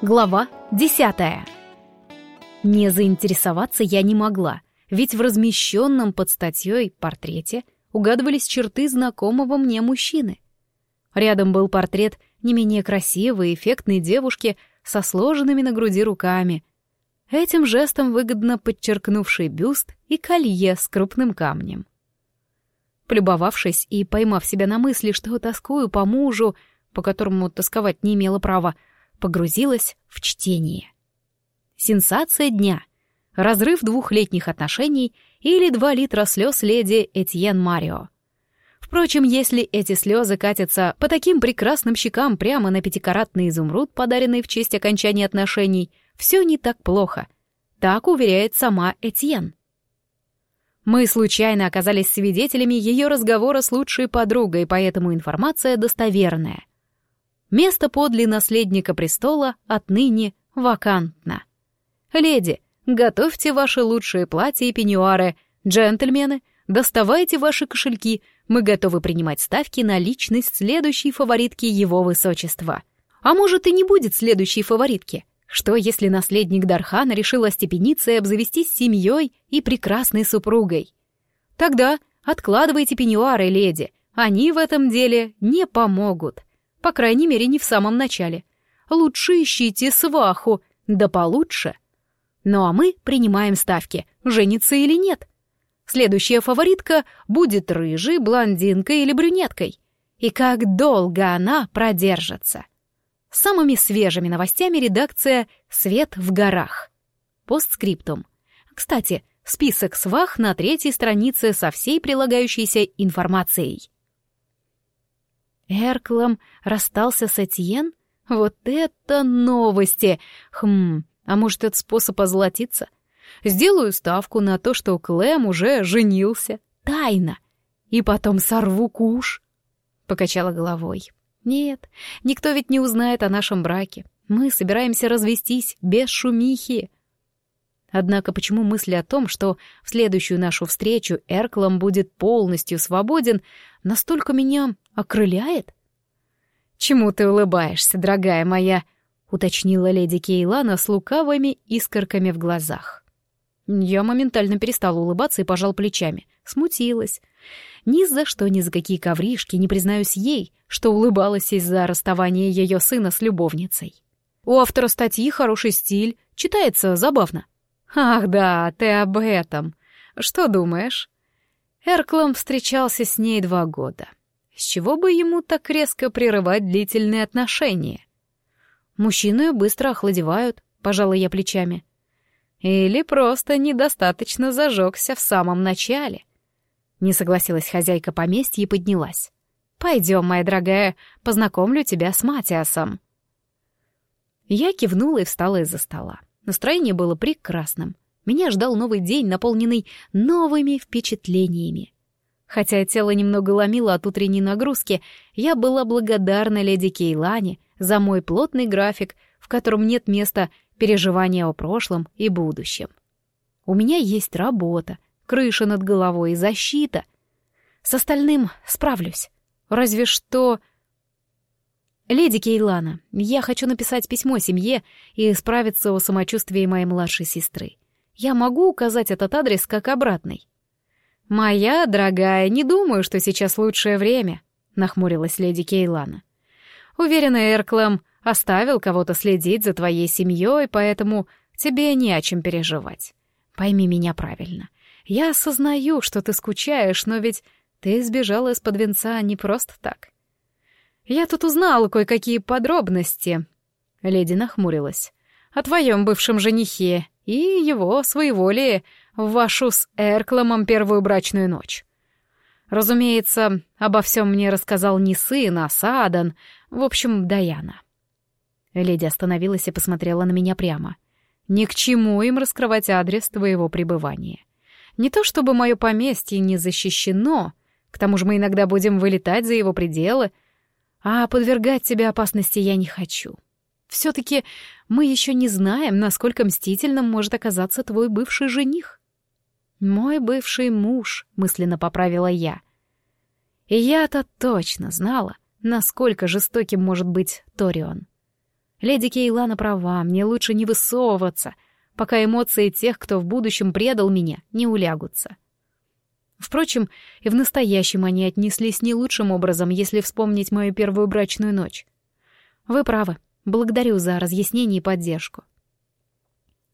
Глава десятая. Не заинтересоваться я не могла, ведь в размещенном под статьей портрете угадывались черты знакомого мне мужчины. Рядом был портрет не менее красивой, эффектной девушки со сложенными на груди руками. Этим жестом выгодно подчеркнувший бюст и колье с крупным камнем. Полюбовавшись и поймав себя на мысли, что тоскую по мужу, по которому тосковать не имела права, погрузилась в чтение. Сенсация дня. Разрыв двухлетних отношений или два литра слез леди Этьен Марио. Впрочем, если эти слезы катятся по таким прекрасным щекам прямо на пятикаратный изумруд, подаренный в честь окончания отношений, все не так плохо. Так уверяет сама Этьен. Мы случайно оказались свидетелями ее разговора с лучшей подругой, поэтому информация достоверная. Место подле наследника престола отныне вакантно. Леди, готовьте ваши лучшие платья и пеньюары. Джентльмены, доставайте ваши кошельки. Мы готовы принимать ставки на личность следующей фаворитки его высочества. А может и не будет следующей фаворитки. Что, если наследник Дархана решил остепениться и обзавестись семьей и прекрасной супругой? Тогда откладывайте пеньюары, леди. Они в этом деле не помогут. По крайней мере, не в самом начале. Лучше ищите сваху, да получше. Ну а мы принимаем ставки, женится или нет. Следующая фаворитка будет рыжей, блондинкой или брюнеткой. И как долго она продержится. Самыми свежими новостями редакция «Свет в горах». Постскриптум. Кстати, список свах на третьей странице со всей прилагающейся информацией. Эрклом расстался с Этьен? Вот это новости! Хм, а может, это способ озолотиться? Сделаю ставку на то, что Клэм уже женился. Тайно. И потом сорву куш. Покачала головой. Нет, никто ведь не узнает о нашем браке. Мы собираемся развестись без шумихи. Однако почему мысли о том, что в следующую нашу встречу Эрклом будет полностью свободен, настолько меня окрыляет? «Чему ты улыбаешься, дорогая моя?» — уточнила леди Кейлана с лукавыми искорками в глазах. Я моментально перестала улыбаться и пожал плечами. Смутилась. Ни за что, ни за какие ковришки не признаюсь ей, что улыбалась из-за расставания ее сына с любовницей. У автора статьи хороший стиль, читается забавно. «Ах да, ты об этом. Что думаешь?» Эрклом встречался с ней два года. С чего бы ему так резко прерывать длительные отношения? Мужчины быстро охладевают, пожала я плечами. Или просто недостаточно зажегся в самом начале. Не согласилась хозяйка поместья и поднялась. «Пойдем, моя дорогая, познакомлю тебя с Матиасом». Я кивнула и встала из-за стола. Настроение было прекрасным. Меня ждал новый день, наполненный новыми впечатлениями. Хотя тело немного ломило от утренней нагрузки, я была благодарна леди Кейлане за мой плотный график, в котором нет места переживания о прошлом и будущем. У меня есть работа, крыша над головой и защита. С остальным справлюсь. Разве что «Леди Кейлана, я хочу написать письмо семье и справиться о самочувствии моей младшей сестры. Я могу указать этот адрес как обратный?» «Моя дорогая, не думаю, что сейчас лучшее время», — нахмурилась леди Кейлана. «Уверена, Эрклэм оставил кого-то следить за твоей семьей, поэтому тебе не о чем переживать. Пойми меня правильно. Я осознаю, что ты скучаешь, но ведь ты сбежала из-под венца не просто так. «Я тут узнала кое-какие подробности», — леди нахмурилась, «о твоем бывшем женихе и его своеволии в вашу с Эркломом первую брачную ночь. Разумеется, обо всем мне рассказал не сын, а Садан, в общем, Даяна». Леди остановилась и посмотрела на меня прямо. «Ни к чему им раскрывать адрес твоего пребывания. Не то чтобы мое поместье не защищено, к тому же мы иногда будем вылетать за его пределы, — а подвергать себя опасности я не хочу. Все-таки мы еще не знаем, насколько мстительным может оказаться твой бывший жених. Мой бывший муж, мысленно поправила я. И я-то точно знала, насколько жестоким может быть Торион. Леди Кейлана права, мне лучше не высовываться, пока эмоции тех, кто в будущем предал меня, не улягутся. Впрочем, и в настоящем они отнеслись не лучшим образом, если вспомнить мою первую брачную ночь. Вы правы. Благодарю за разъяснение и поддержку.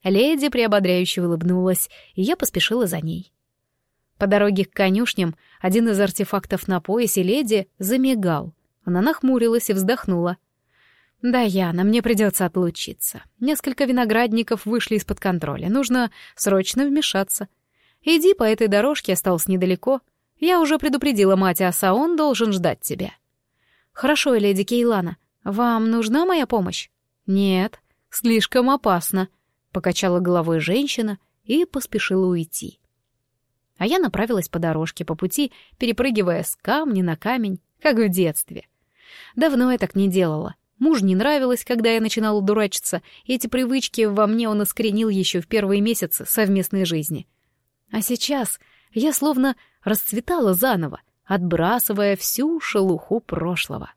Леди приободряюще улыбнулась, и я поспешила за ней. По дороге к конюшням один из артефактов на поясе леди замигал. Она нахмурилась и вздохнула. «Да, Яна, мне придется отлучиться. Несколько виноградников вышли из-под контроля. Нужно срочно вмешаться. Иди по этой дорожке, осталось недалеко. Я уже предупредила Матиаса, он должен ждать тебя». «Хорошо, леди Кейлана. Вам нужна моя помощь?» «Нет, слишком опасно», — покачала головой женщина и поспешила уйти. А я направилась по дорожке, по пути, перепрыгивая с камня на камень, как в детстве. Давно я так не делала. Муж не нравилось, когда я начинала дурачиться, и эти привычки во мне он искоренил еще в первые месяцы совместной жизни. А сейчас я словно расцветала заново, отбрасывая всю шелуху прошлого.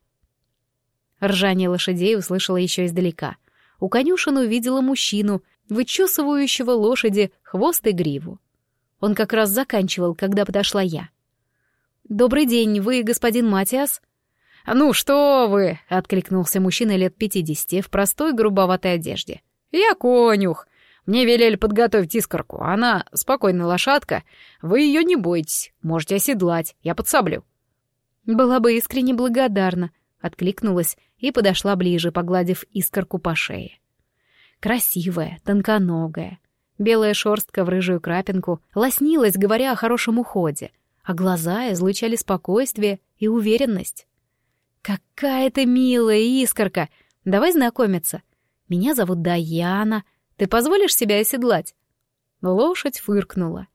Ржание лошадей услышала еще издалека. У конюшен увидела мужчину, вычесывающего лошади хвост и гриву. Он как раз заканчивал, когда подошла я. «Добрый день, вы господин Матиас?» «Ну что вы!» — откликнулся мужчина лет пятидесяти в простой грубоватой одежде. «Я конюх. Мне велели подготовить искорку. Она спокойная лошадка. Вы ее не бойтесь. Можете оседлать. Я подсоблю». «Была бы искренне благодарна», — откликнулась и подошла ближе, погладив искорку по шее. Красивая, тонконогая. Белая шерстка в рыжую крапинку лоснилась, говоря о хорошем уходе, а глаза излучали спокойствие и уверенность. «Какая ты милая искорка! Давай знакомиться. Меня зовут Даяна. Ты позволишь себя оседлать?» Лошадь фыркнула.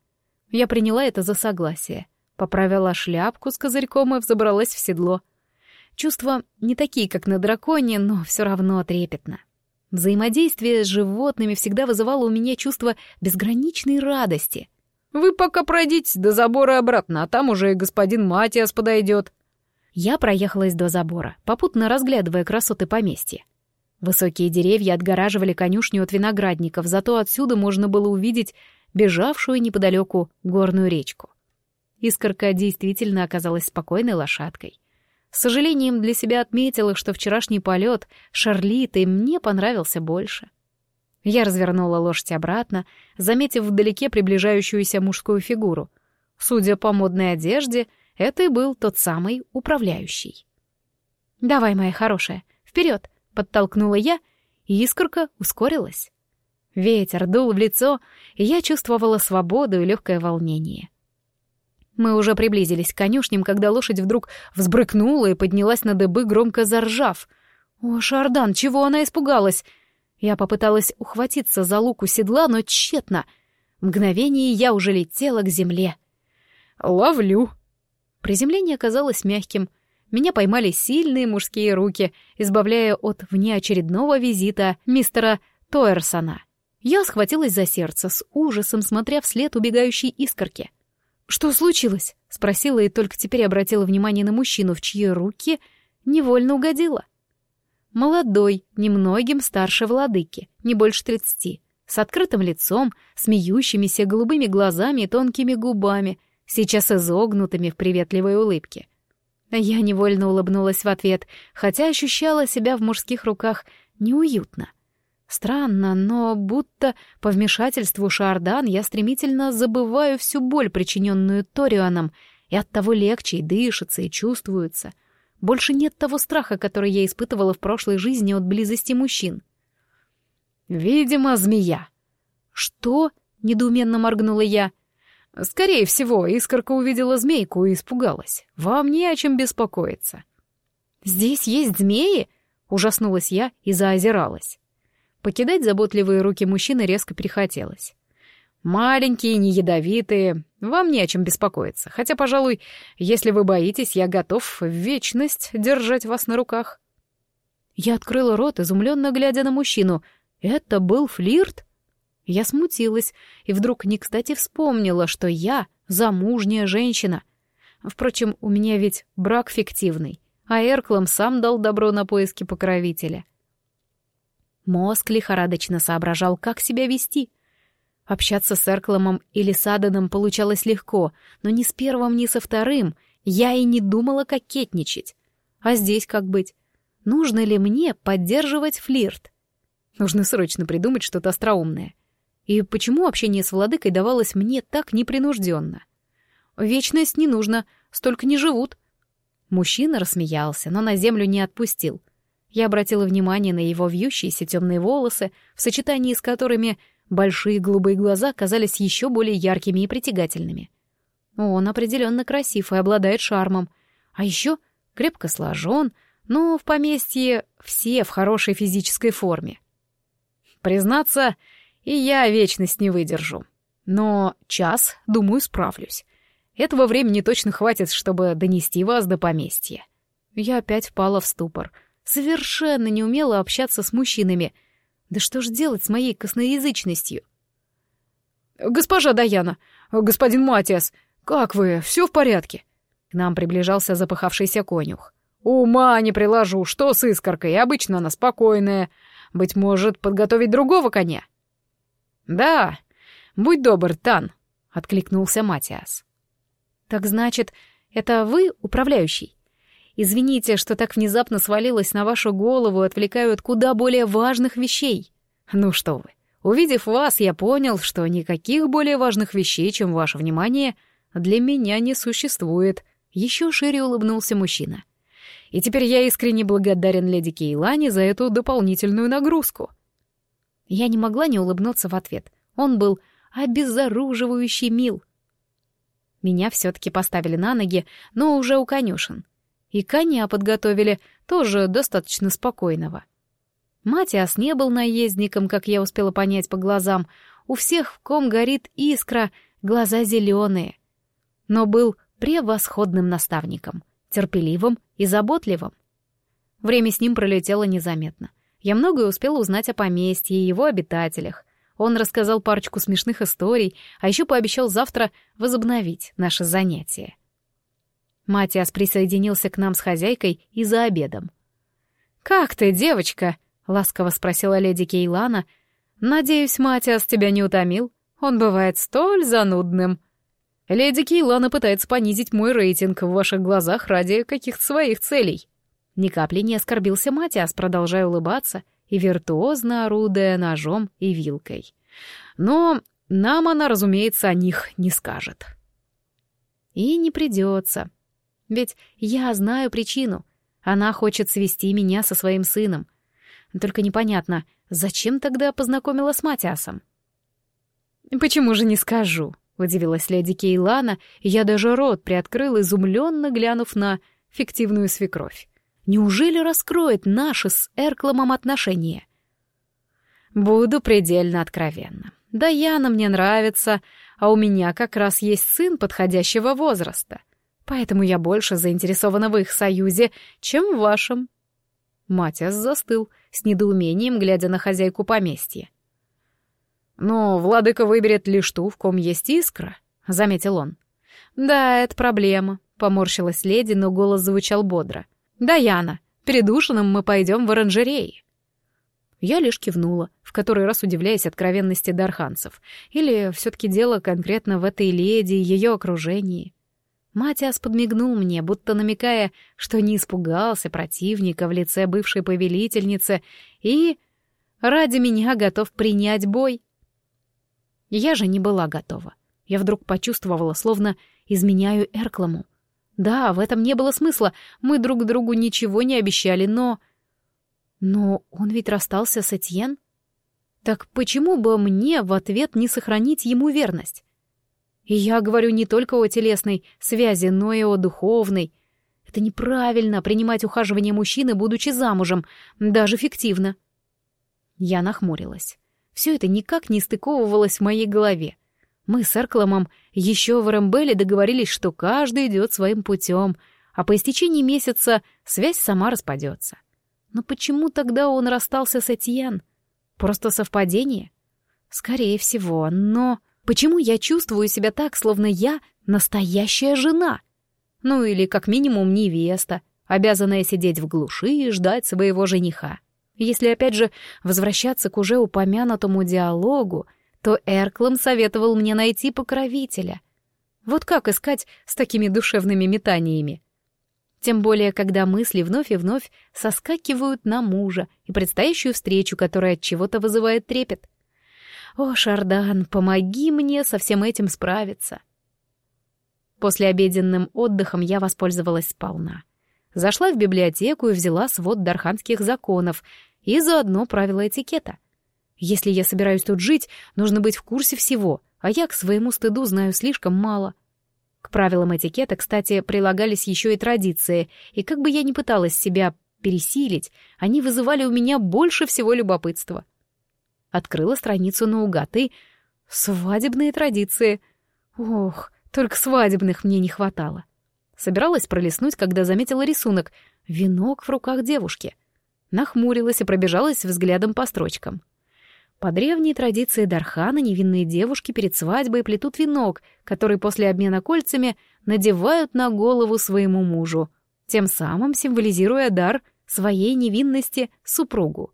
Я приняла это за согласие. Поправила шляпку с козырьком и взобралась в седло. Чувства не такие, как на драконе, но все равно трепетно. Взаимодействие с животными всегда вызывало у меня чувство безграничной радости. «Вы пока пройдите до забора обратно, а там уже и господин Матиас подойдет». Я проехалась до забора, попутно разглядывая красоты поместья. Высокие деревья отгораживали конюшню от виноградников, зато отсюда можно было увидеть бежавшую неподалеку горную речку. Искорка действительно оказалась спокойной лошадкой. С сожалением для себя отметила, что вчерашний полет Шарлиты мне понравился больше. Я развернула лошадь обратно, заметив вдалеке приближающуюся мужскую фигуру. Судя по модной одежде, это и был тот самый управляющий. «Давай, моя хорошая, вперед!» — подтолкнула я, и искорка ускорилась. Ветер дул в лицо, и я чувствовала свободу и легкое волнение. Мы уже приблизились к конюшням, когда лошадь вдруг взбрыкнула и поднялась на дыбы, громко заржав. «О, Шардан, чего она испугалась?» Я попыталась ухватиться за луку седла, но тщетно. В мгновение я уже летела к земле. «Ловлю!» Приземление оказалось мягким. Меня поймали сильные мужские руки, избавляя от внеочередного визита мистера Тойерсона. Я схватилась за сердце, с ужасом смотря вслед убегающей искорки — «Что случилось?» — спросила и только теперь обратила внимание на мужчину, в чьи руки невольно угодила. Молодой, немногим старше владыки, не больше тридцати, с открытым лицом, смеющимися голубыми глазами и тонкими губами, сейчас изогнутыми в приветливой улыбке. Я невольно улыбнулась в ответ, хотя ощущала себя в мужских руках неуютно — Странно, но будто по вмешательству Шардан я стремительно забываю всю боль, причиненную Торианом, и оттого легче и дышится, и чувствуется. Больше нет того страха, который я испытывала в прошлой жизни от близости мужчин. «Видимо, змея». «Что?» — недоуменно моргнула я. «Скорее всего, искорка увидела змейку и испугалась. Вам не о чем беспокоиться». «Здесь есть змеи?» — ужаснулась я и заозиралась. Покидать заботливые руки мужчины резко перехотелось. «Маленькие, не ядовитые, вам не о чем беспокоиться. Хотя, пожалуй, если вы боитесь, я готов в вечность держать вас на руках». Я открыла рот, изумленно глядя на мужчину. «Это был флирт?» Я смутилась и вдруг не кстати вспомнила, что я замужняя женщина. Впрочем, у меня ведь брак фиктивный, а Эрклам сам дал добро на поиски покровителя. Мозг лихорадочно соображал, как себя вести. Общаться с Эркломом или Саданом получалось легко, но ни с первым, ни со вторым я и не думала кокетничать. А здесь как быть? Нужно ли мне поддерживать флирт? Нужно срочно придумать что-то остроумное. И почему общение с владыкой давалось мне так непринужденно? Вечность не нужно, столько не живут. Мужчина рассмеялся, но на землю не отпустил. Я обратила внимание на его вьющиеся темные волосы, в сочетании с которыми большие голубые глаза казались еще более яркими и притягательными. Он определенно красив и обладает шармом. А еще крепко сложен, но в поместье все в хорошей физической форме. Признаться, и я вечность не выдержу. Но час, думаю, справлюсь. Этого времени точно хватит, чтобы донести вас до поместья. Я опять впала в ступор. Совершенно не умела общаться с мужчинами. Да что ж делать с моей косноязычностью? «Госпожа Даяна! Господин Матиас! Как вы? Все в порядке?» К нам приближался запыхавшийся конюх. «Ума не приложу, что с искоркой? Обычно она спокойная. Быть может, подготовить другого коня?» «Да, будь добр, Тан», — откликнулся Матиас. «Так значит, это вы управляющий? Извините, что так внезапно свалилось на вашу голову и отвлекаю от куда более важных вещей. Ну что вы, увидев вас, я понял, что никаких более важных вещей, чем ваше внимание, для меня не существует». Еще шире улыбнулся мужчина. «И теперь я искренне благодарен леди Кейлане за эту дополнительную нагрузку». Я не могла не улыбнуться в ответ. Он был обезоруживающий мил. Меня все-таки поставили на ноги, но уже у конюшен. И коня подготовили, тоже достаточно спокойного. Матиас не был наездником, как я успела понять по глазам. У всех в ком горит искра, глаза зеленые. Но был превосходным наставником, терпеливым и заботливым. Время с ним пролетело незаметно. Я многое успела узнать о поместье и его обитателях, он рассказал парочку смешных историй, а еще пообещал завтра возобновить наше занятие. Матиас присоединился к нам с хозяйкой и за обедом. «Как ты, девочка?» — ласково спросила леди Кейлана. «Надеюсь, Матиас тебя не утомил? Он бывает столь занудным». «Леди Кейлана пытается понизить мой рейтинг в ваших глазах ради каких-то своих целей». Ни капли не оскорбился Матиас, продолжая улыбаться и виртуозно орудуя ножом и вилкой. Но нам она, разумеется, о них не скажет. И не придется. Ведь я знаю причину. Она хочет свести меня со своим сыном. Только непонятно, зачем тогда познакомила с Матиасом? «Почему же не скажу?» — удивилась леди Кейлана, и я даже рот приоткрыл, изумленно глянув на фиктивную свекровь. Неужели раскроет наши с Эркломом отношения? Буду предельно откровенна. Даяна мне нравится, а у меня как раз есть сын подходящего возраста. Поэтому я больше заинтересована в их союзе, чем в вашем. Матиас застыл, с недоумением глядя на хозяйку поместья. «Но владыка выберет лишь ту, в ком есть искра», — заметил он. «Да, это проблема», — поморщилась леди, но голос звучал бодро. «Даяна, перед ужином мы пойдем в оранжереи». Я лишь кивнула, в который раз удивляясь откровенности дарханцев. Или все-таки дело конкретно в этой леди и ее окружении. Матиас подмигнул мне, будто намекая, что не испугался противника в лице бывшей повелительницы и ради меня готов принять бой. Я же не была готова. Я вдруг почувствовала, словно изменяю Эркламу. Да, в этом не было смысла, мы друг другу ничего не обещали, но... Но он ведь расстался с Этьен. Так почему бы мне в ответ не сохранить ему верность? И я говорю не только о телесной связи, но и о духовной. Это неправильно принимать ухаживание мужчины, будучи замужем, даже фиктивно. Я нахмурилась. Все это никак не стыковывалось в моей голове. Мы с Эркломом еще в Рамбеле договорились, что каждый идет своим путем, а по истечении месяца связь сама распадется. Но почему тогда он расстался с Этьен? Просто совпадение? Скорее всего, но почему я чувствую себя так, словно я настоящая жена? Ну или как минимум невеста, обязанная сидеть в глуши и ждать своего жениха. Если опять же возвращаться к уже упомянутому диалогу, то Эрклом советовал мне найти покровителя. Вот как искать с такими душевными метаниями? Тем более, когда мысли вновь и вновь соскакивают на мужа и предстоящую встречу, которая от чего-то вызывает трепет. О, Шардан, помоги мне со всем этим справиться. После обеденным отдыхом я воспользовалась сполна. Зашла в библиотеку и взяла свод дарханских законов и заодно правила этикета. Если я собираюсь тут жить, нужно быть в курсе всего, а я к своему стыду знаю слишком мало. К правилам этикета, кстати, прилагались еще и традиции, и как бы я ни пыталась себя пересилить, они вызывали у меня больше всего любопытства. Открыла страницу наугад и... Свадебные традиции. Ох, только свадебных мне не хватало. Собиралась пролистнуть, когда заметила рисунок. Венок в руках девушки. Нахмурилась и пробежалась взглядом по строчкам. По древней традиции Дархана невинные девушки перед свадьбой плетут венок, который после обмена кольцами надевают на голову своему мужу, тем самым символизируя дар своей невинности супругу.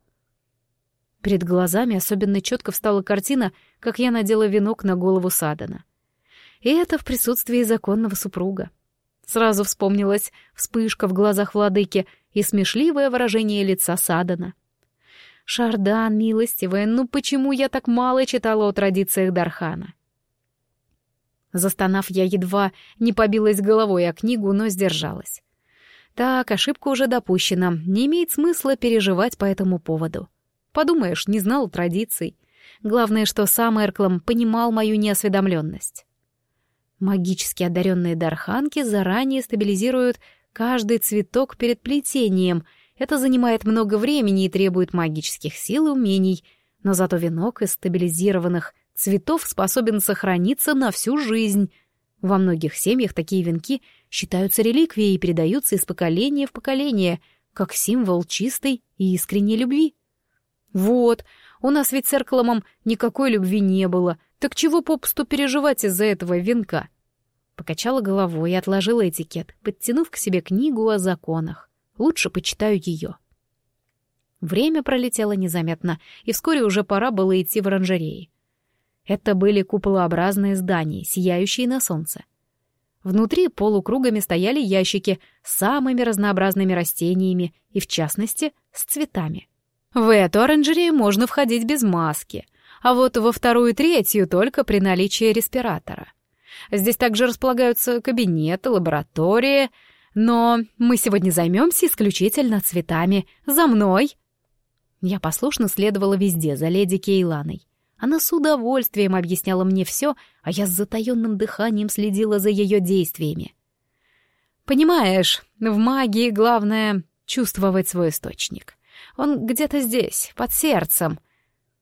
Перед глазами особенно четко встала картина, как я надела венок на голову Садана. И это в присутствии законного супруга. Сразу вспомнилась вспышка в глазах владыки и смешливое выражение лица Садана — Шардан, милостивая, ну почему я так мало читала о традициях Дархана? Застонав, я едва не побилась головой о книгу, но сдержалась. Так, ошибка уже допущена, не имеет смысла переживать по этому поводу. Подумаешь, не знал традиций. Главное, что сам Эрклом понимал мою неосведомленность. Магически одаренные дарханки заранее стабилизируют каждый цветок перед плетением — это занимает много времени и требует магических сил и умений, но зато венок из стабилизированных цветов способен сохраниться на всю жизнь. Во многих семьях такие венки считаются реликвией и передаются из поколения в поколение, как символ чистой и искренней любви. Вот, у нас ведь с Эркломом никакой любви не было, так чего попусту переживать из-за этого венка? Покачала головой и отложила этикет, подтянув к себе книгу о законах. Лучше почитаю ее. Время пролетело незаметно, и вскоре уже пора было идти в оранжереи. Это были куполообразные здания, сияющие на солнце. Внутри полукругами стояли ящики с самыми разнообразными растениями и, в частности, с цветами. В эту оранжерею можно входить без маски, а вот во вторую и третью только при наличии респиратора. Здесь также располагаются кабинеты, лаборатории, но мы сегодня займемся исключительно цветами. За мной!» Я послушно следовала везде за леди Кейланой. Она с удовольствием объясняла мне все, а я с затаённым дыханием следила за ее действиями. «Понимаешь, в магии главное — чувствовать свой источник. Он где-то здесь, под сердцем».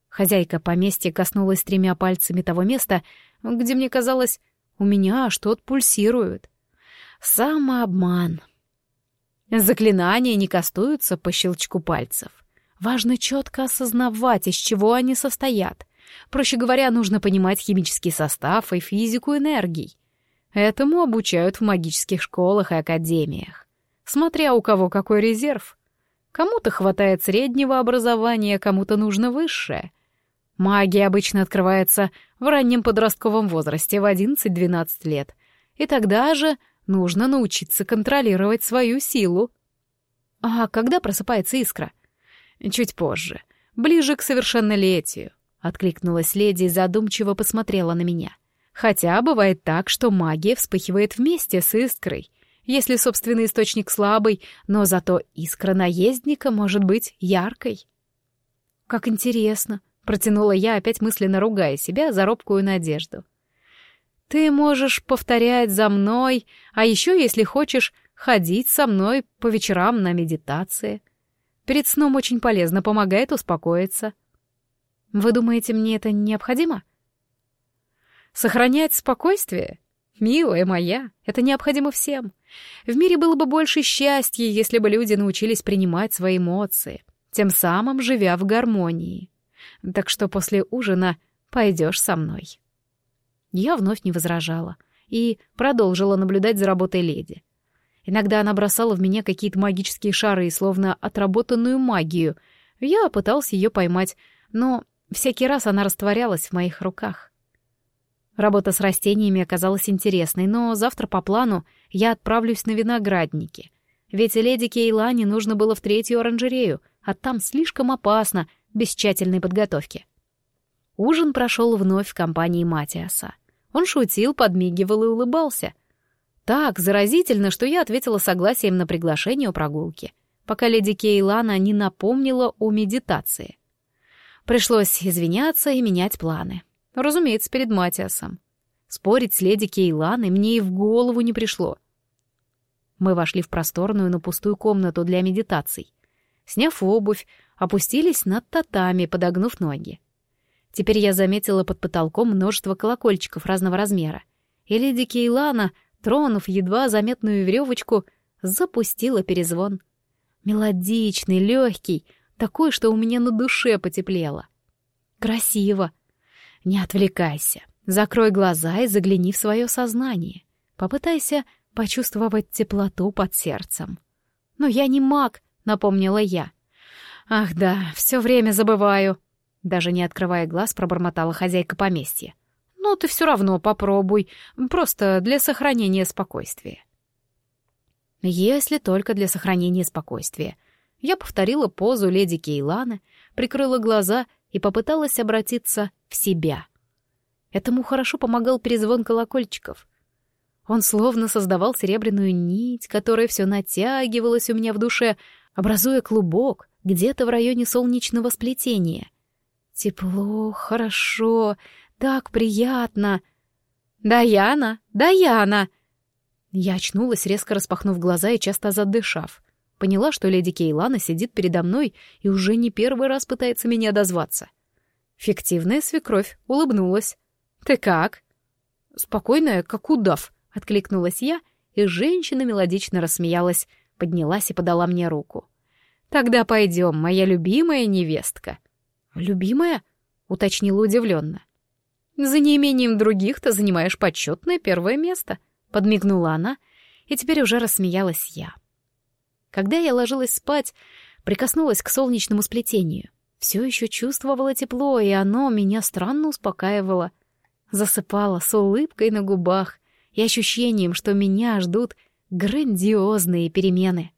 Хозяйка поместья коснулась тремя пальцами того места, где мне казалось, у меня что-то пульсирует. Самообман. Заклинания не кастуются по щелчку пальцев. Важно четко осознавать, из чего они состоят. Проще говоря, нужно понимать химический состав и физику энергий. Этому обучают в магических школах и академиях. Смотря у кого какой резерв. Кому-то хватает среднего образования, кому-то нужно высшее. Магия обычно открывается в раннем подростковом возрасте, в 11-12 лет. И тогда же Нужно научиться контролировать свою силу. А когда просыпается искра? Чуть позже, ближе к совершеннолетию, откликнулась леди и задумчиво посмотрела на меня. Хотя бывает так, что магия вспыхивает вместе с искрой, если собственный источник слабый, но зато искра наездника может быть яркой. Как интересно, протянула я, опять мысленно ругая себя за робкую надежду. Ты можешь повторять за мной, а еще, если хочешь, ходить со мной по вечерам на медитации. Перед сном очень полезно, помогает успокоиться. Вы думаете, мне это необходимо? Сохранять спокойствие? Милая моя, это необходимо всем. В мире было бы больше счастья, если бы люди научились принимать свои эмоции, тем самым живя в гармонии. Так что после ужина пойдешь со мной. Я вновь не возражала и продолжила наблюдать за работой леди. Иногда она бросала в меня какие-то магические шары и словно отработанную магию, Я пытался ее поймать, но всякий раз она растворялась в моих руках. Работа с растениями оказалась интересной, но завтра по плану я отправлюсь на виноградники. Ведь леди Кейлане нужно было в третью оранжерею, а там слишком опасно, без тщательной подготовки. Ужин прошел вновь в компании Матиаса. Он шутил, подмигивал и улыбался. Так заразительно, что я ответила согласием на приглашение о прогулке, пока леди Кейлана не напомнила о медитации. Пришлось извиняться и менять планы. Разумеется, перед Матиасом. Спорить с леди Кейланой мне и в голову не пришло. Мы вошли в просторную, но пустую комнату для медитаций. Сняв обувь, опустились над татами, подогнув ноги. Теперь я заметила под потолком множество колокольчиков разного размера. И леди Кейлана, тронув едва заметную веревочку, запустила перезвон. Мелодичный, легкий, такой, что у меня на душе потеплело. Красиво. Не отвлекайся. Закрой глаза и загляни в свое сознание. Попытайся почувствовать теплоту под сердцем. «Но я не маг», — напомнила я. «Ах да, все время забываю», — даже не открывая глаз, пробормотала хозяйка поместья. «Ну, ты все равно попробуй, просто для сохранения спокойствия». Если только для сохранения спокойствия. Я повторила позу леди Кейланы, прикрыла глаза и попыталась обратиться в себя. Этому хорошо помогал перезвон колокольчиков. Он словно создавал серебряную нить, которая все натягивалась у меня в душе, образуя клубок где-то в районе солнечного сплетения. Тепло, хорошо, так приятно. «Даяна! Даяна!» Я очнулась, резко распахнув глаза и часто задышав. Поняла, что леди Кейлана сидит передо мной и уже не первый раз пытается меня дозваться. Фиктивная свекровь улыбнулась. «Ты как?» «Спокойная, как удав», — откликнулась я, и женщина мелодично рассмеялась, поднялась и подала мне руку. «Тогда пойдем, моя любимая невестка». «Любимая?» — уточнила удивленно. «За неимением других ты занимаешь почетное первое место», — подмигнула она, и теперь уже рассмеялась я. Когда я ложилась спать, прикоснулась к солнечному сплетению. Все еще чувствовала тепло, и оно меня странно успокаивало. Засыпала с улыбкой на губах и ощущением, что меня ждут грандиозные перемены.